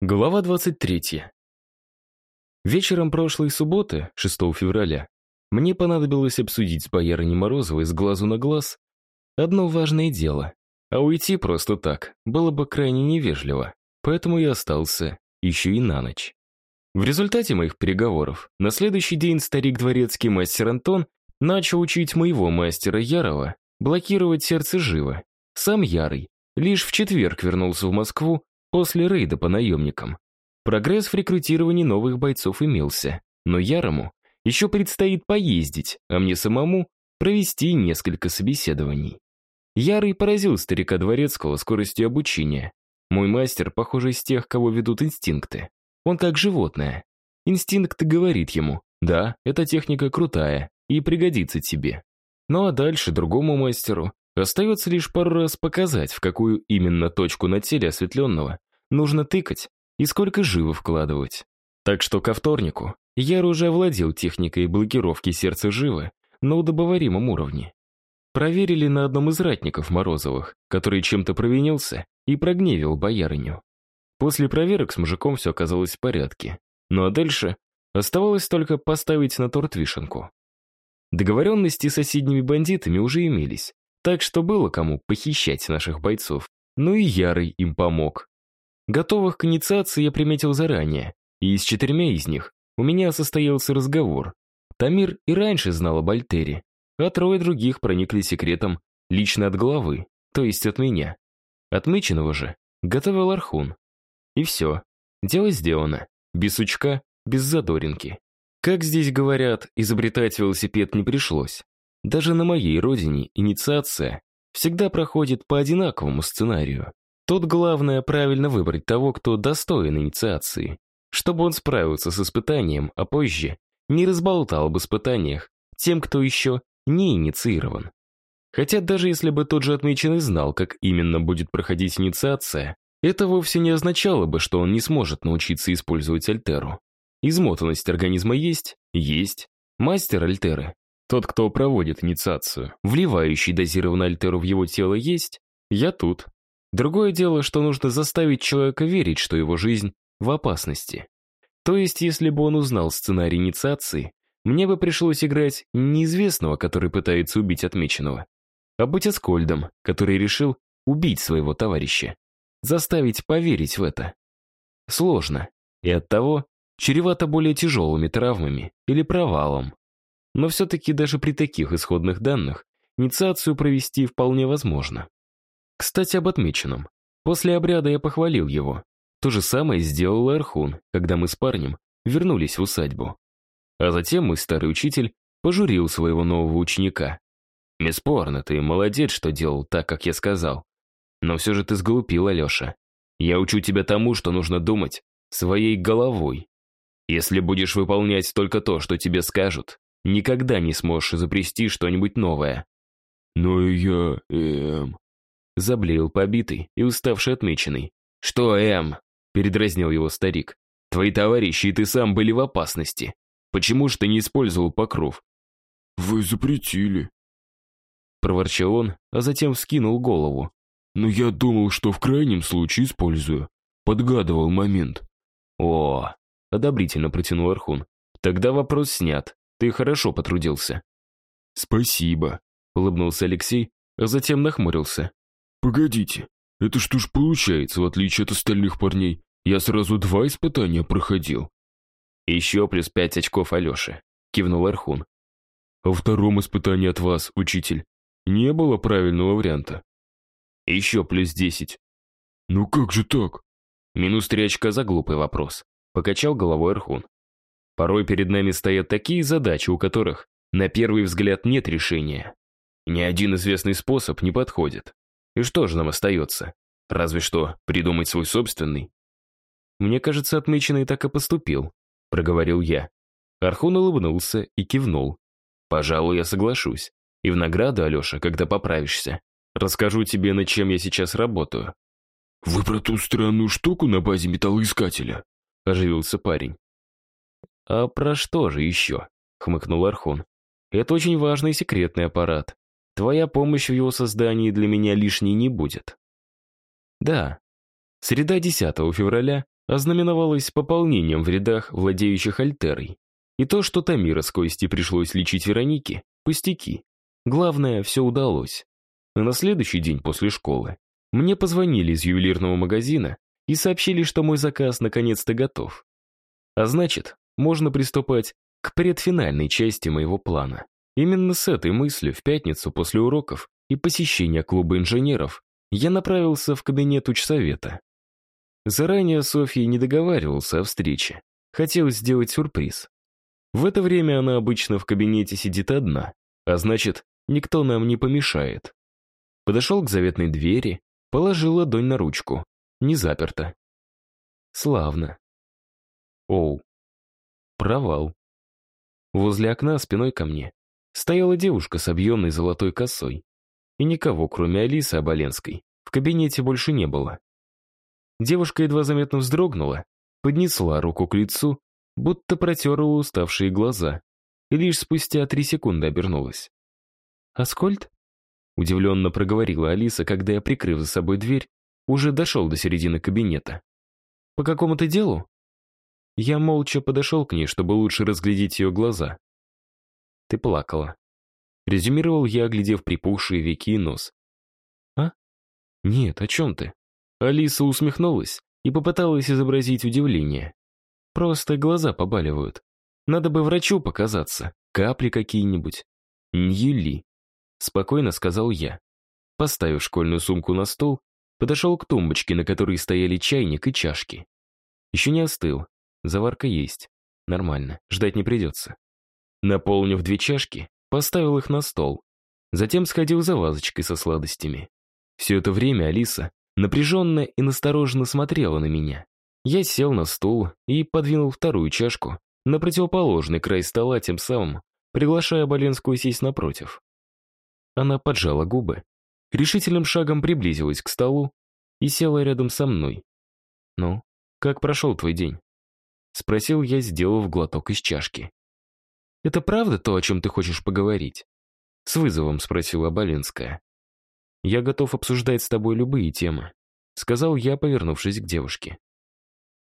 Глава 23. Вечером прошлой субботы, 6 февраля, мне понадобилось обсудить с боярыней Морозовой с глазу на глаз одно важное дело, а уйти просто так было бы крайне невежливо, поэтому я остался еще и на ночь. В результате моих переговоров на следующий день старик дворецкий мастер Антон начал учить моего мастера Ярова блокировать сердце живо. Сам Ярый лишь в четверг вернулся в Москву После рейда по наемникам. Прогресс в рекрутировании новых бойцов имелся, но Ярому еще предстоит поездить, а мне самому провести несколько собеседований. Ярый поразил старика Дворецкого скоростью обучения. Мой мастер, похоже, из тех, кого ведут инстинкты. Он как животное. Инстинкт говорит ему, да, эта техника крутая и пригодится тебе. Ну а дальше другому мастеру Остается лишь пару раз показать, в какую именно точку на теле осветленного нужно тыкать и сколько живо вкладывать. Так что ко вторнику я уже овладел техникой блокировки сердца живы на удобоваримом уровне. Проверили на одном из ратников Морозовых, который чем-то провинился и прогневил боярыню. После проверок с мужиком все оказалось в порядке. Ну а дальше оставалось только поставить на торт вишенку. Договоренности с соседними бандитами уже имелись, так что было кому похищать наших бойцов. Ну и Ярый им помог. Готовых к инициации я приметил заранее, и с четырьмя из них у меня состоялся разговор. Тамир и раньше знал об Альтере, а трое других проникли секретом лично от главы, то есть от меня. Отмеченного же готовил Архун. И все. Дело сделано. Без сучка, без задоринки. Как здесь говорят, изобретать велосипед не пришлось. Даже на моей родине инициация всегда проходит по одинаковому сценарию. Тут главное правильно выбрать того, кто достоин инициации, чтобы он справился с испытанием, а позже не разболтал об испытаниях тем, кто еще не инициирован. Хотя даже если бы тот же отмеченный знал, как именно будет проходить инициация, это вовсе не означало бы, что он не сможет научиться использовать альтеру. Измотанность организма есть? Есть. Мастер альтеры тот, кто проводит инициацию, вливающий дозированную альтеру в его тело, есть, я тут. Другое дело, что нужно заставить человека верить, что его жизнь в опасности. То есть, если бы он узнал сценарий инициации, мне бы пришлось играть неизвестного, который пытается убить отмеченного, а быть Аскольдом, который решил убить своего товарища. Заставить поверить в это. Сложно. И оттого чревато более тяжелыми травмами или провалом. Но все-таки даже при таких исходных данных инициацию провести вполне возможно. Кстати, об отмеченном. После обряда я похвалил его. То же самое сделал Архун, когда мы с парнем вернулись в усадьбу. А затем мой старый учитель пожурил своего нового ученика. «Бесспорно, ты молодец, что делал так, как я сказал. Но все же ты сглупил, Алеша. Я учу тебя тому, что нужно думать своей головой. Если будешь выполнять только то, что тебе скажут, никогда не сможешь изобрести что-нибудь новое. Но я, эм... Заблеял побитый и уставший отмеченный. «Что, эм?» — передразнил его старик. «Твои товарищи и ты сам были в опасности. Почему же ты не использовал покров?» «Вы запретили», — проворчал он, а затем вскинул голову. «Но я думал, что в крайнем случае использую. Подгадывал момент». «О!» — одобрительно протянул Архун. «Тогда вопрос снят. Ты хорошо потрудился». «Спасибо», — улыбнулся Алексей, а затем нахмурился. «Погодите, это что ж получается, в отличие от остальных парней, я сразу два испытания проходил?» «Еще плюс пять очков Алёше», — кивнул Архун. «Во втором испытании от вас, учитель, не было правильного варианта?» «Еще плюс десять». «Ну как же так?» «Минус три очка за глупый вопрос», — покачал головой Архун. Порой перед нами стоят такие задачи, у которых на первый взгляд нет решения. Ни один известный способ не подходит. И что же нам остается? Разве что придумать свой собственный. Мне кажется, отмеченный так и поступил, проговорил я. Архун улыбнулся и кивнул. Пожалуй, я соглашусь. И в награду, Алеша, когда поправишься, расскажу тебе, над чем я сейчас работаю. Вы про ту странную штуку на базе металлоискателя? Оживился парень. «А про что же еще?» — хмыкнул Архон. «Это очень важный секретный аппарат. Твоя помощь в его создании для меня лишней не будет». Да, среда 10 февраля ознаменовалось пополнением в рядах владеющих альтерой. И то, что Тамира с Кости пришлось лечить Веронике, пустяки. Главное, все удалось. А на следующий день после школы мне позвонили из ювелирного магазина и сообщили, что мой заказ наконец-то готов. А значит, можно приступать к предфинальной части моего плана. Именно с этой мыслью в пятницу после уроков и посещения клуба инженеров я направился в кабинет учсовета. Заранее Софья не договаривался о встрече. Хотел сделать сюрприз. В это время она обычно в кабинете сидит одна, а значит, никто нам не помешает. Подошел к заветной двери, положил ладонь на ручку. Не заперто. Славно. Оу. Провал. Возле окна спиной ко мне стояла девушка с объемной золотой косой. И никого, кроме Алисы Оболенской, в кабинете больше не было. Девушка едва заметно вздрогнула, поднесла руку к лицу, будто протерла уставшие глаза, и лишь спустя три секунды обернулась. «Аскольд?» — удивленно проговорила Алиса, когда я, прикрыв за собой дверь, уже дошел до середины кабинета. «По какому-то делу?» Я молча подошел к ней, чтобы лучше разглядеть ее глаза. «Ты плакала», — резюмировал я, оглядев припухшие веки и нос. «А? Нет, о чем ты?» Алиса усмехнулась и попыталась изобразить удивление. «Просто глаза побаливают. Надо бы врачу показаться, капли какие-нибудь». «Ньюли», — спокойно сказал я. Поставив школьную сумку на стол, подошел к тумбочке, на которой стояли чайник и чашки. Еще не остыл, заварка есть. Нормально, ждать не придется. Наполнив две чашки, поставил их на стол. Затем сходил за вазочкой со сладостями. Все это время Алиса напряженно и настороженно смотрела на меня. Я сел на стул и подвинул вторую чашку на противоположный край стола, тем самым приглашая Боленскую сесть напротив. Она поджала губы, решительным шагом приблизилась к столу и села рядом со мной. «Ну, как прошел твой день?» Спросил я, сделав глоток из чашки. «Это правда то, о чем ты хочешь поговорить?» С вызовом спросила Боленская. «Я готов обсуждать с тобой любые темы», сказал я, повернувшись к девушке.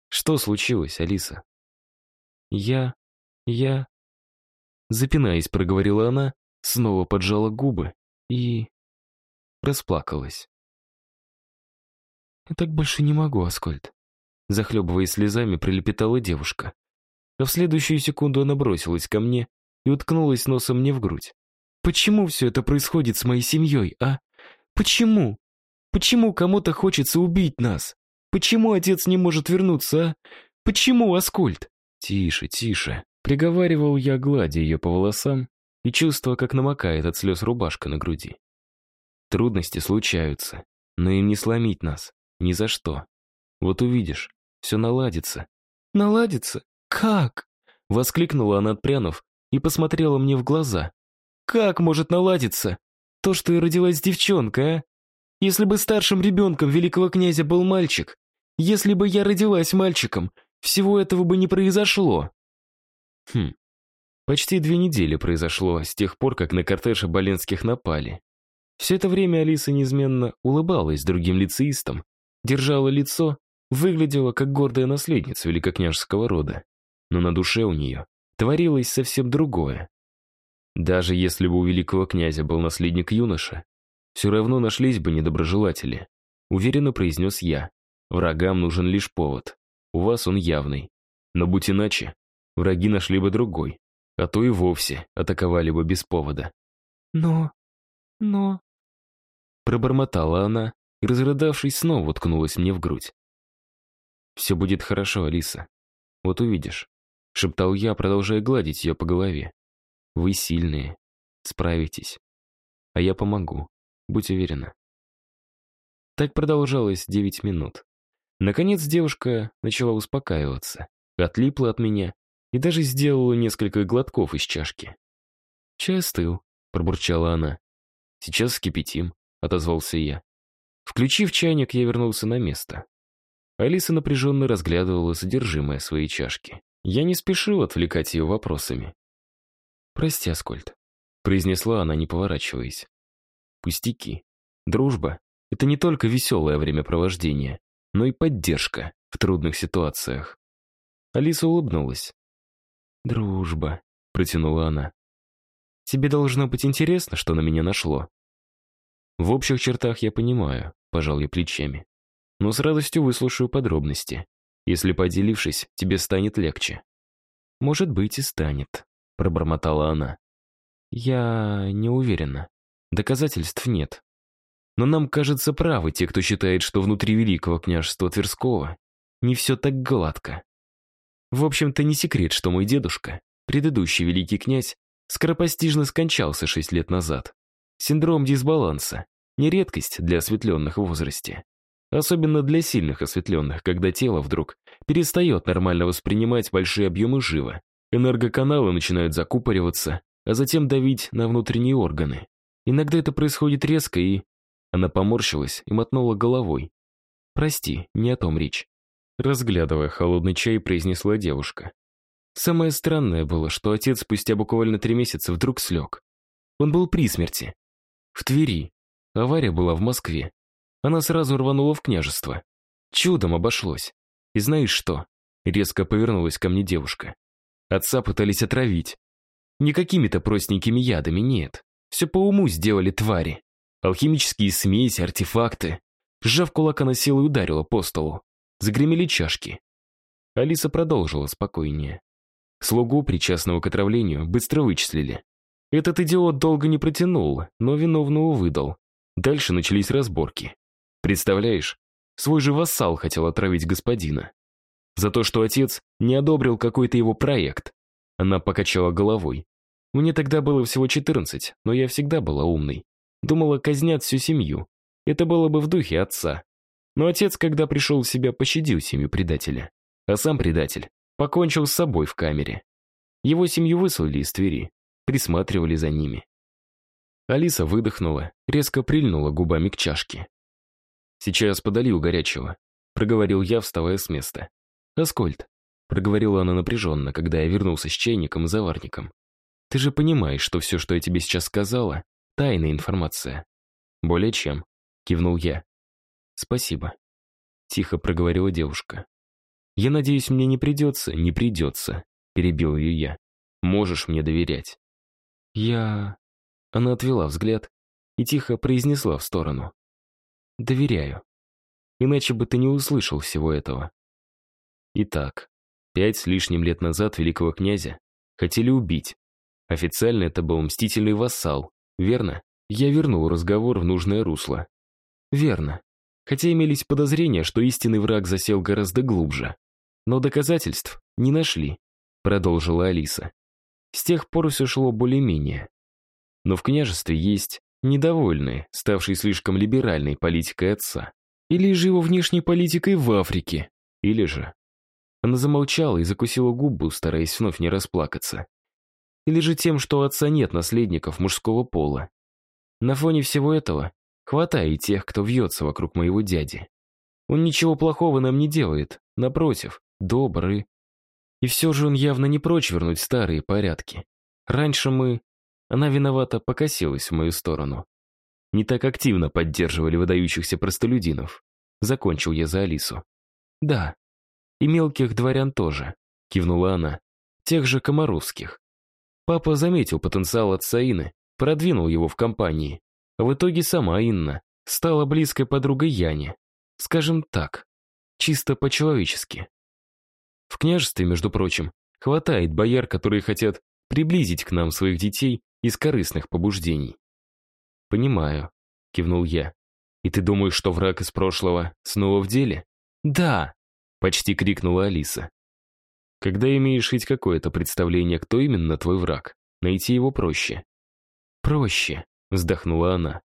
«Что случилось, Алиса?» «Я... я...» Запинаясь, проговорила она, снова поджала губы и... расплакалась. «Я так больше не могу, Аскольд», захлебываясь слезами, прилепетала девушка. А в следующую секунду она бросилась ко мне и уткнулась носом мне в грудь. «Почему все это происходит с моей семьей, а? Почему? Почему кому-то хочется убить нас? Почему отец не может вернуться, а? Почему, Аскольд?» «Тише, тише», — приговаривал я, гладя ее по волосам и чувствуя, как намокает от слез рубашка на груди. Трудности случаются, но им не сломить нас. Ни за что. Вот увидишь, все наладится. Наладится? Как? Воскликнула она, отпрянув, и посмотрела мне в глаза. Как может наладиться? То, что я родилась девчонкой, а? Если бы старшим ребенком великого князя был мальчик, если бы я родилась мальчиком, всего этого бы не произошло. Хм. Почти две недели произошло с тех пор, как на кортеж Боленских напали. Все это время Алиса неизменно улыбалась другим лицеистам, держала лицо, выглядела как гордая наследница великокняжеского рода. Но на душе у нее творилось совсем другое. Даже если бы у великого князя был наследник юноша, все равно нашлись бы недоброжелатели. Уверенно произнес я. Врагам нужен лишь повод. У вас он явный. Но будь иначе, враги нашли бы другой, а то и вовсе атаковали бы без повода. Но... но... Пробормотала она и, разрыдавшись, снова уткнулась мне в грудь. «Все будет хорошо, Алиса. Вот увидишь», — шептал я, продолжая гладить ее по голове. «Вы сильные. Справитесь. А я помогу. Будь уверена». Так продолжалось девять минут. Наконец девушка начала успокаиваться, отлипла от меня и даже сделала несколько глотков из чашки. «Чай остыл», — пробурчала она. «Сейчас вскипятим», — отозвался я. Включив чайник, я вернулся на место. Алиса напряженно разглядывала содержимое своей чашки. Я не спешил отвлекать ее вопросами. «Прости, Аскольд», — произнесла она, не поворачиваясь. «Пустяки. Дружба — это не только веселое времяпровождение, но и поддержка. в трудных ситуациях. Алиса улыбнулась. «Дружба», — протянула она. «Тебе должно быть интересно, что на меня нашло». В общих чертах я понимаю, пожал я плечами. Но с радостью выслушаю подробности. Если поделившись, тебе станет легче. Может быть и станет, пробормотала она. Я не уверена. Доказательств нет. Но нам, кажется, правы те, кто считает, что внутри Великого княжества Тверского не все так гладко. В общем-то, не секрет, что мой дедушка, предыдущий великий князь, скоропостижно скончался шесть лет назад. Синдром дисбаланса – не редкость для осветленных в возрасте. Особенно для сильных осветленных, когда тело вдруг перестает нормально воспринимать большие объемы жива. Энергоканалы начинают закупориваться, а затем давить на внутренние органы. Иногда это происходит резко и... Она поморщилась и мотнула головой. «Прости, не о том речь». Разглядывая холодный чай, произнесла девушка. Самое странное было, что отец спустя буквально три месяца вдруг слег. Он был при смерти. В Твери. Авария была в Москве. Она сразу рванула в княжество. Чудом обошлось. И знаешь что? Резко повернулась ко мне девушка. Отца пытались отравить. Не какими-то простенькими ядами, нет. Все по уму сделали твари. Алхимические смеси, артефакты. Сжав кулак, она и ударила по столу. Загремели чашки. Алиса продолжила спокойнее. Слугу, причастного к отравлению, быстро вычислили. Этот идиот долго не протянул, но виновного выдал. Дальше начались разборки. Представляешь, свой же вассал хотел отравить господина. За то, что отец не одобрил какой-то его проект. Она покачала головой. Мне тогда было всего 14, но я всегда была умной. Думала, казнят всю семью. Это было бы в духе отца. Но отец, когда пришел в себя, пощадил семью предателя. А сам предатель покончил с собой в камере. Его семью выслали из Твери, присматривали за ними. Алиса выдохнула, резко прильнула губами к чашке. «Сейчас подолью горячего», — проговорил я, вставая с места. «Аскольд», — проговорила она напряженно, когда я вернулся с чайником и заварником. «Ты же понимаешь, что все, что я тебе сейчас сказала, тайная информация». «Более чем», — кивнул я. «Спасибо», — тихо проговорила девушка. «Я надеюсь, мне не придется?» «Не придется», — перебил ее я. «Можешь мне доверять». «Я...» Она отвела взгляд и тихо произнесла в сторону. «Доверяю. Иначе бы ты не услышал всего этого». Итак, пять с лишним лет назад великого князя хотели убить. Официально это был мстительный вассал, верно? Я вернул разговор в нужное русло. Верно хотя имелись подозрения, что истинный враг засел гораздо глубже. Но доказательств не нашли, продолжила Алиса. С тех пор все шло более-менее. Но в княжестве есть недовольные, ставшие слишком либеральной политикой отца. Или же его внешней политикой в Африке. Или же... Она замолчала и закусила губу, стараясь вновь не расплакаться. Или же тем, что у отца нет наследников мужского пола. На фоне всего этого Хватай и тех, кто вьется вокруг моего дяди. Он ничего плохого нам не делает, напротив, добрый. И все же он явно не прочь вернуть старые порядки. Раньше мы... Она виновата покосилась в мою сторону. Не так активно поддерживали выдающихся простолюдинов. Закончил я за Алису. Да, и мелких дворян тоже, кивнула она. Тех же комаровских. Папа заметил потенциал отца Ины, продвинул его в компании. В итоге сама Инна стала близкой подругой Яне. Скажем так, чисто по-человечески. В княжестве, между прочим, хватает бояр, которые хотят приблизить к нам своих детей из корыстных побуждений. «Понимаю», — кивнул я. «И ты думаешь, что враг из прошлого снова в деле?» «Да!» — почти крикнула Алиса. «Когда имеешь хоть какое-то представление, кто именно твой враг, найти его проще». «Проще», вздохнула она.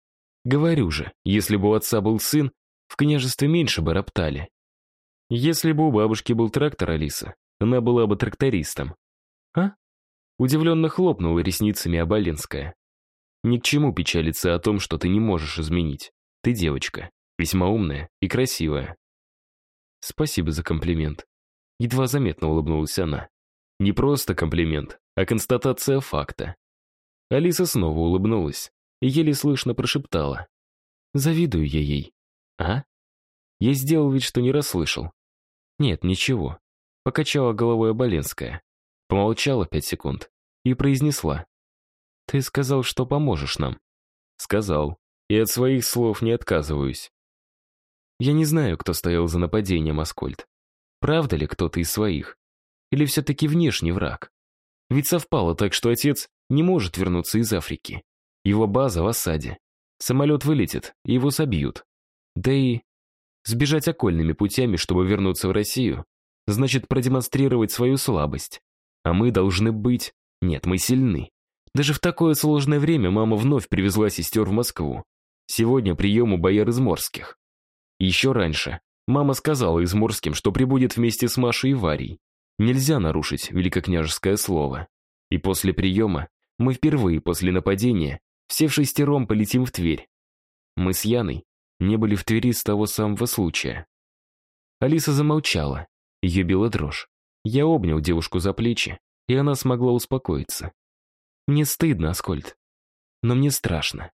Говорю же, если бы у отца был сын, в княжестве меньше бы роптали. Если бы у бабушки был трактор, Алиса, она была бы трактористом. А? Удивленно хлопнула ресницами Абалинская. Ни к чему печалиться о том, что ты не можешь изменить. Ты девочка, весьма умная и красивая. Спасибо за комплимент. Едва заметно улыбнулась она. Не просто комплимент, а констатация факта. Алиса снова улыбнулась и еле слышно прошептала. «Завидую я ей». «А?» Я сделал вид, что не расслышал. «Нет, ничего», — покачала головой Оболенская. Помолчала пять секунд и произнесла. «Ты сказал, что поможешь нам». «Сказал. И от своих слов не отказываюсь». Я не знаю, кто стоял за нападением, Аскольд. Правда ли кто-то из своих? Или все-таки внешний враг? Ведь совпало так, что отец не может вернуться из Африки. Его база в осаде. Самолет вылетит, и его собьют. Да и сбежать окольными путями, чтобы вернуться в Россию, значит продемонстрировать свою слабость. А мы должны быть... Нет, мы сильны. Даже в такое сложное время мама вновь привезла сестер в Москву. Сегодня прием у бояр изморских. Еще раньше мама сказала изморским, что прибудет вместе с Машей и Варей. Нельзя нарушить великокняжеское слово. И после приема мы впервые после нападения все в шестером полетим в Тверь. Мы с Яной не были в Твери с того самого случая. Алиса замолчала, ее била дрожь. Я обнял девушку за плечи, и она смогла успокоиться. Мне стыдно, Аскольд. Но мне страшно.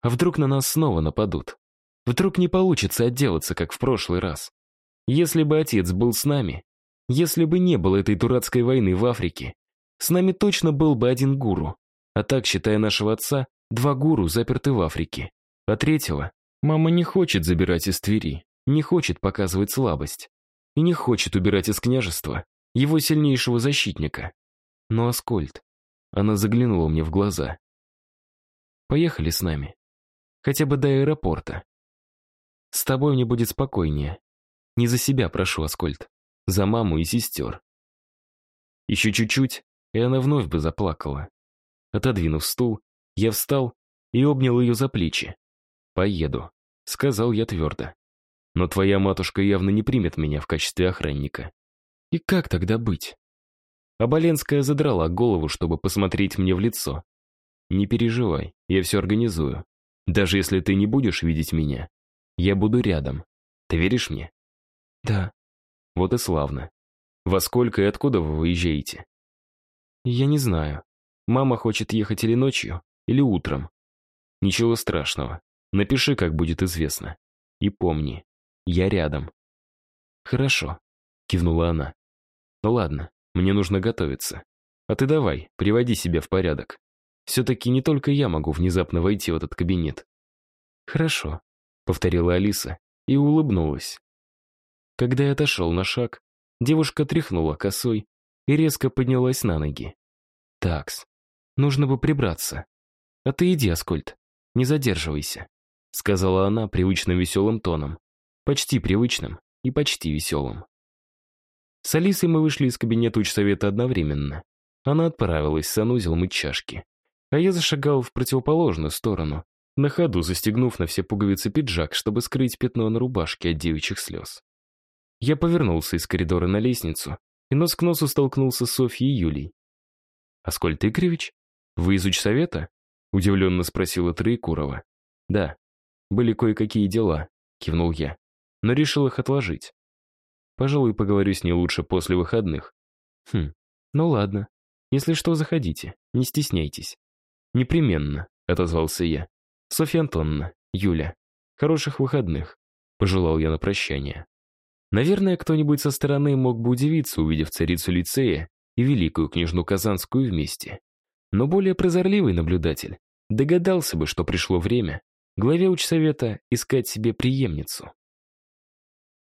А вдруг на нас снова нападут? Вдруг не получится отделаться, как в прошлый раз? Если бы отец был с нами, если бы не было этой дурацкой войны в Африке, с нами точно был бы один гуру. А так, считая нашего отца, два гуру заперты в Африке. А третьего мама не хочет забирать из Твери, не хочет показывать слабость. И не хочет убирать из княжества его сильнейшего защитника. Но Аскольд, она заглянула мне в глаза. Поехали с нами. Хотя бы до аэропорта. С тобой мне будет спокойнее. Не за себя прошу, Аскольд. За маму и сестер. Еще чуть-чуть, и она вновь бы заплакала. Отодвинув стул, я встал и обнял ее за плечи. «Поеду», — сказал я твердо. «Но твоя матушка явно не примет меня в качестве охранника. И как тогда быть?» Оболенская задрала голову, чтобы посмотреть мне в лицо. «Не переживай, я все организую. Даже если ты не будешь видеть меня, я буду рядом. Ты веришь мне?» «Да». «Вот и славно. Во сколько и откуда вы выезжаете?» «Я не знаю. Мама хочет ехать или ночью, или утром. Ничего страшного. Напиши, как будет известно. И помни, я рядом». «Хорошо», — кивнула она. «Ну ладно, мне нужно готовиться. А ты давай, приводи себя в порядок. Все-таки не только я могу внезапно войти в этот кабинет». «Хорошо», — повторила Алиса и улыбнулась. Когда я отошел на шаг, девушка тряхнула косой и резко поднялась на ноги. «Такс, нужно бы прибраться. А ты иди, Аскольд, не задерживайся», — сказала она привычным веселым тоном. Почти привычным и почти веселым. С Алисой мы вышли из кабинета учсовета одновременно. Она отправилась в санузел мыть чашки. А я зашагал в противоположную сторону, на ходу застегнув на все пуговицы пиджак, чтобы скрыть пятно на рубашке от девичьих слез. Я повернулся из коридора на лестницу и нос к носу столкнулся с Софьей и Юлей. «Аскольд Игоревич? Вы из учсовета?» — удивленно спросила Троекурова. «Да, были кое-какие дела», — кивнул я, но решил их отложить. Пожалуй, поговорю с ней лучше после выходных. Хм, ну ладно. Если что, заходите, не стесняйтесь. Непременно, отозвался я. Софья Антоновна, Юля, хороших выходных, пожелал я на прощание. Наверное, кто-нибудь со стороны мог бы удивиться, увидев царицу лицея и великую княжну Казанскую вместе. Но более прозорливый наблюдатель догадался бы, что пришло время главе учсовета искать себе преемницу.